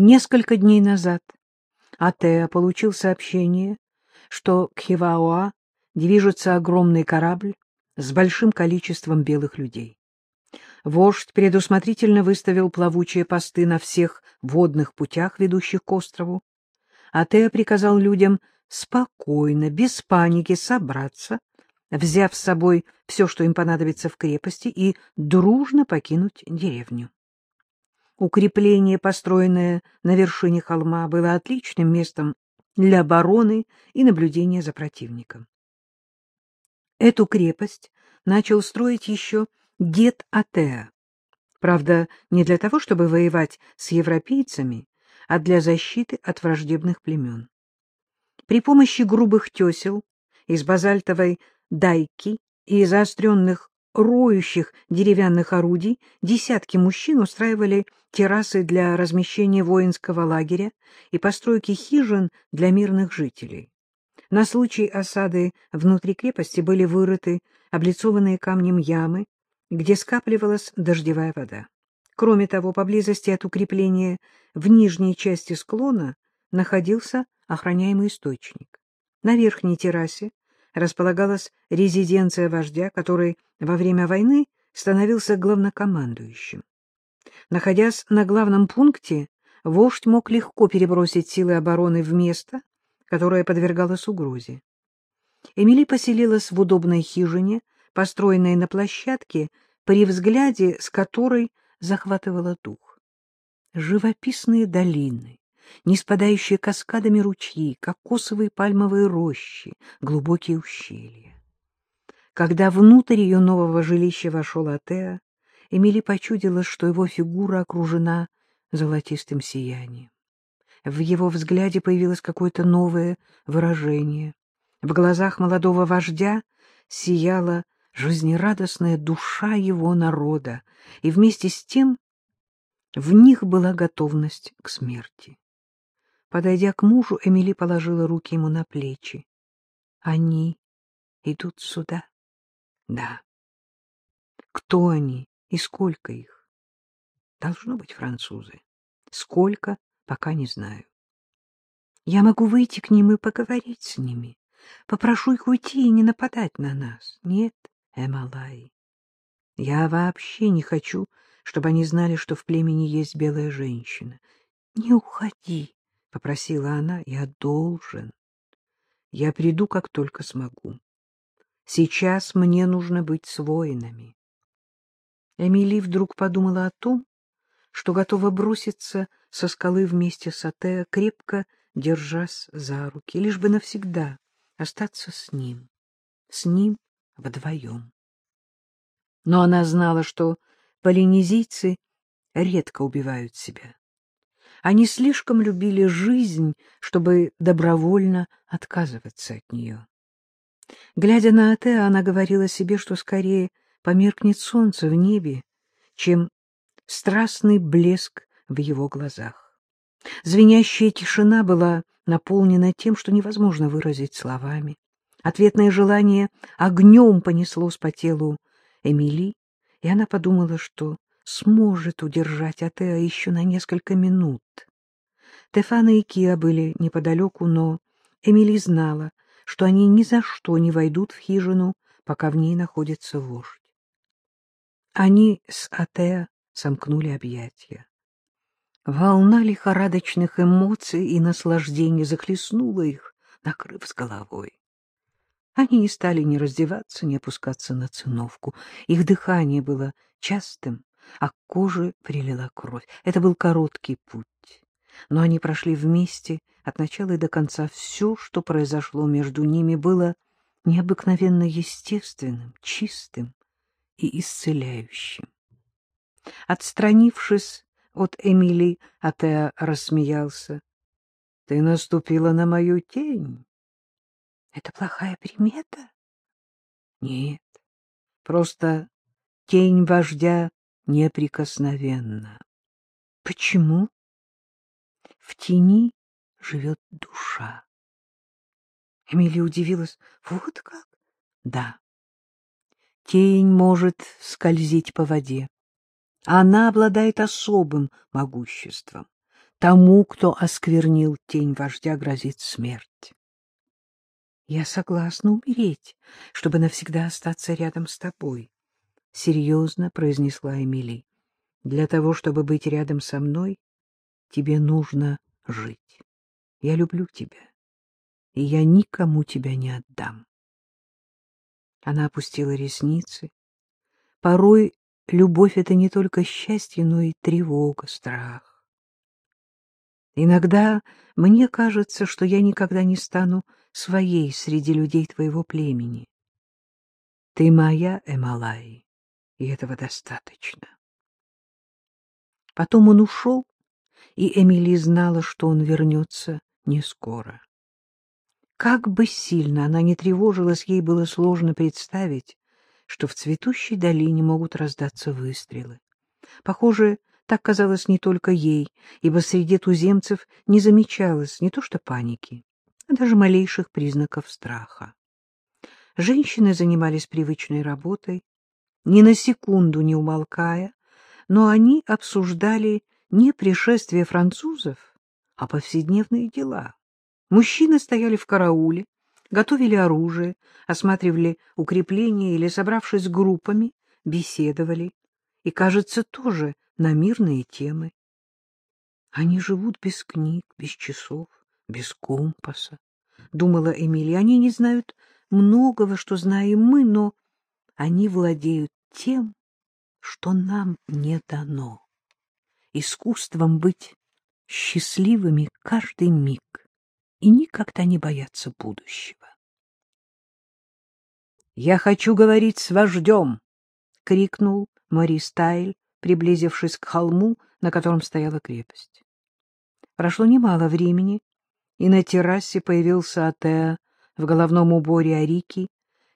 Несколько дней назад Атеа получил сообщение, что к Хивауа движется огромный корабль с большим количеством белых людей. Вождь предусмотрительно выставил плавучие посты на всех водных путях, ведущих к острову. Атеа приказал людям спокойно, без паники собраться, взяв с собой все, что им понадобится в крепости, и дружно покинуть деревню. Укрепление, построенное на вершине холма, было отличным местом для обороны и наблюдения за противником. Эту крепость начал строить еще дед Атеа. Правда, не для того, чтобы воевать с европейцами, а для защиты от враждебных племен. При помощи грубых тесел из базальтовой дайки и заостренных роющих деревянных орудий десятки мужчин устраивали террасы для размещения воинского лагеря и постройки хижин для мирных жителей. На случай осады внутри крепости были вырыты облицованные камнем ямы, где скапливалась дождевая вода. Кроме того, поблизости от укрепления в нижней части склона находился охраняемый источник. На верхней террасе располагалась резиденция вождя, который во время войны становился главнокомандующим. Находясь на главном пункте, вождь мог легко перебросить силы обороны в место, которое подвергалось угрозе. Эмили поселилась в удобной хижине, построенной на площадке, при взгляде с которой захватывала дух. Живописные долины, не спадающие каскадами ручьи, кокосовые пальмовые рощи, глубокие ущелья. Когда внутрь ее нового жилища вошел Атеа, Эмили почудилась, что его фигура окружена золотистым сиянием. В его взгляде появилось какое-то новое выражение. В глазах молодого вождя сияла жизнерадостная душа его народа, и вместе с тем в них была готовность к смерти. Подойдя к мужу, Эмили положила руки ему на плечи. — Они идут сюда? — Да. — Кто они и сколько их? — Должно быть французы. Сколько, пока не знаю. Я могу выйти к ним и поговорить с ними. Попрошу их уйти и не нападать на нас. Нет, Эмалай. Я вообще не хочу, чтобы они знали, что в племени есть белая женщина. Не уходи. — попросила она. — Я должен. Я приду, как только смогу. Сейчас мне нужно быть с воинами. Эмили вдруг подумала о том, что готова броситься со скалы вместе с Атеа, крепко держась за руки, лишь бы навсегда остаться с ним, с ним вдвоем. Но она знала, что полинезийцы редко убивают себя. Они слишком любили жизнь, чтобы добровольно отказываться от нее. Глядя на Атеа, она говорила себе, что скорее померкнет солнце в небе, чем страстный блеск в его глазах. Звенящая тишина была наполнена тем, что невозможно выразить словами. Ответное желание огнем понеслось по телу Эмили, и она подумала, что сможет удержать Атеа еще на несколько минут. Тефана и Киа были неподалеку, но Эмили знала, что они ни за что не войдут в хижину, пока в ней находится вождь. Они с Атеа сомкнули объятия. Волна лихорадочных эмоций и наслаждений захлестнула их, накрыв с головой. Они не стали ни раздеваться, ни опускаться на циновку. Их дыхание было частым, а к коже прилила кровь. Это был короткий путь, но они прошли вместе от начала и до конца. Все, что произошло между ними, было необыкновенно естественным, чистым и исцеляющим. Отстранившись от Эмили, Атеа рассмеялся. — Ты наступила на мою тень. — Это плохая примета? — Нет, просто тень вождя неприкосновенна. Почему? В тени живет душа. Эмилия удивилась. Вот как? Да. Тень может скользить по воде. Она обладает особым могуществом. Тому, кто осквернил тень вождя, грозит смерть. Я согласна умереть, чтобы навсегда остаться рядом с тобой, — серьезно произнесла Эмили. Для того, чтобы быть рядом со мной, тебе нужно жить. Я люблю тебя, и я никому тебя не отдам. Она опустила ресницы. Порой любовь — это не только счастье, но и тревога, страх. Иногда мне кажется, что я никогда не стану своей среди людей твоего племени. Ты моя, Эмалай, и этого достаточно. Потом он ушел, и Эмили знала, что он вернется не скоро. Как бы сильно она ни тревожилась, ей было сложно представить, что в цветущей долине могут раздаться выстрелы. Похоже, так казалось не только ей, ибо среди туземцев не замечалось не то что паники, а даже малейших признаков страха. Женщины занимались привычной работой, ни на секунду не умолкая, но они обсуждали не пришествие французов, а повседневные дела. Мужчины стояли в карауле, готовили оружие, осматривали укрепления или, собравшись группами, беседовали, и, кажется, тоже на мирные темы. Они живут без книг, без часов, без компаса, — думала Эмилия. Они не знают многого, что знаем мы, но они владеют тем, что нам не дано, искусством быть счастливыми каждый миг и никогда не бояться будущего. «Я хочу говорить с вождем!» — крикнул Морис Тайль, приблизившись к холму, на котором стояла крепость. Прошло немало времени, и на террасе появился Атеа в головном уборе Арики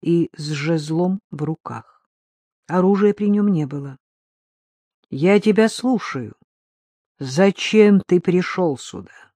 и с жезлом в руках. Оружия при нем не было. — Я тебя слушаю. Зачем ты пришел сюда?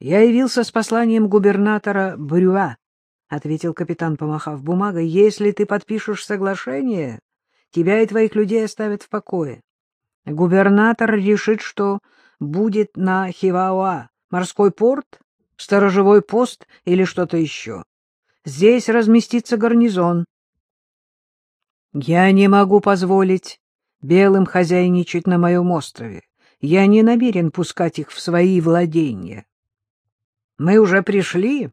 Я явился с посланием губернатора Брюа, — ответил капитан, помахав бумагой. — Если ты подпишешь соглашение, тебя и твоих людей оставят в покое. Губернатор решит, что будет на Хивауа морской порт, сторожевой пост или что-то еще. Здесь разместится гарнизон. Я не могу позволить белым хозяйничать на моем острове. Я не намерен пускать их в свои владения. Мы уже пришли.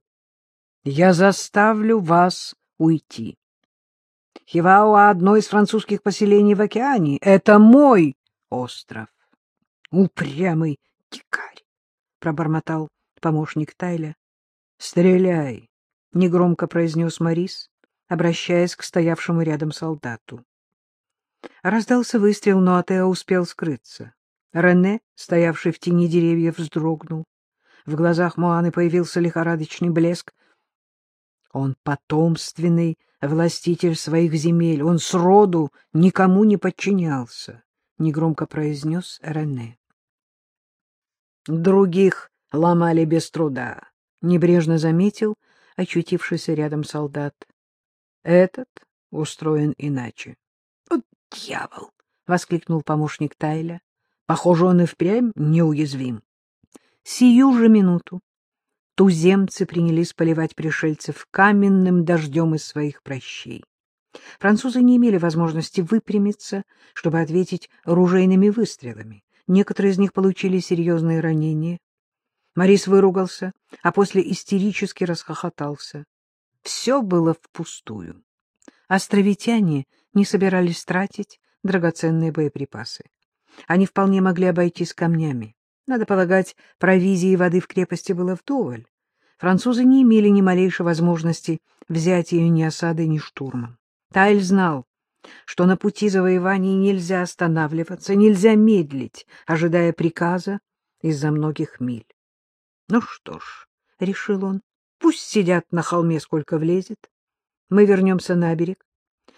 Я заставлю вас уйти. Хивауа — одно из французских поселений в океане. Это мой остров. Упрямый дикарь, — пробормотал помощник Тайля. — Стреляй, — негромко произнес Морис, обращаясь к стоявшему рядом солдату. Раздался выстрел, но Атеа успел скрыться. Рене, стоявший в тени деревьев, вздрогнул. В глазах Моаны появился лихорадочный блеск. Он потомственный властитель своих земель, он сроду никому не подчинялся, — негромко произнес Рене. Других ломали без труда, — небрежно заметил очутившийся рядом солдат. Этот устроен иначе. — Вот дьявол! — воскликнул помощник Тайля. — Похоже, он и впрямь неуязвим. Сию же минуту туземцы принялись поливать пришельцев каменным дождем из своих прощей. Французы не имели возможности выпрямиться, чтобы ответить ружейными выстрелами. Некоторые из них получили серьезные ранения. Морис выругался, а после истерически расхохотался. Все было впустую. Островитяне не собирались тратить драгоценные боеприпасы. Они вполне могли обойтись камнями. Надо полагать, провизии и воды в крепости было вдоволь. Французы не имели ни малейшей возможности взять ее ни осадой, ни штурмом. Тайль знал, что на пути завоеваний нельзя останавливаться, нельзя медлить, ожидая приказа из-за многих миль. Ну что ж, — решил он, — пусть сидят на холме сколько влезет. Мы вернемся на берег,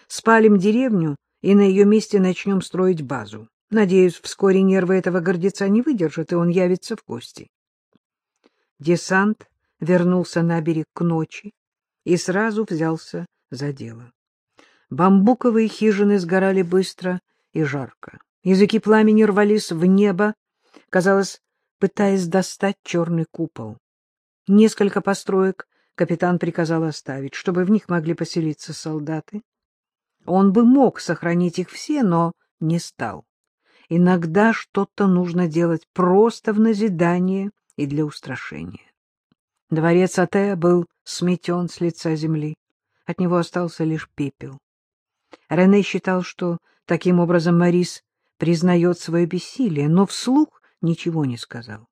спалим деревню и на ее месте начнем строить базу. Надеюсь, вскоре нервы этого гордеца не выдержат, и он явится в гости. Десант вернулся на берег к ночи и сразу взялся за дело. Бамбуковые хижины сгорали быстро и жарко. Языки пламени рвались в небо. Казалось, пытаясь достать черный купол. Несколько построек капитан приказал оставить, чтобы в них могли поселиться солдаты. Он бы мог сохранить их все, но не стал. Иногда что-то нужно делать просто в назидание и для устрашения. Дворец Атея был сметен с лица земли. От него остался лишь пепел. Рене считал, что таким образом Марис признает свое бессилие, но вслух ничего не сказал.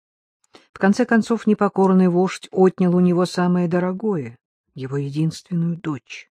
В конце концов, непокорный вождь отнял у него самое дорогое — его единственную дочь.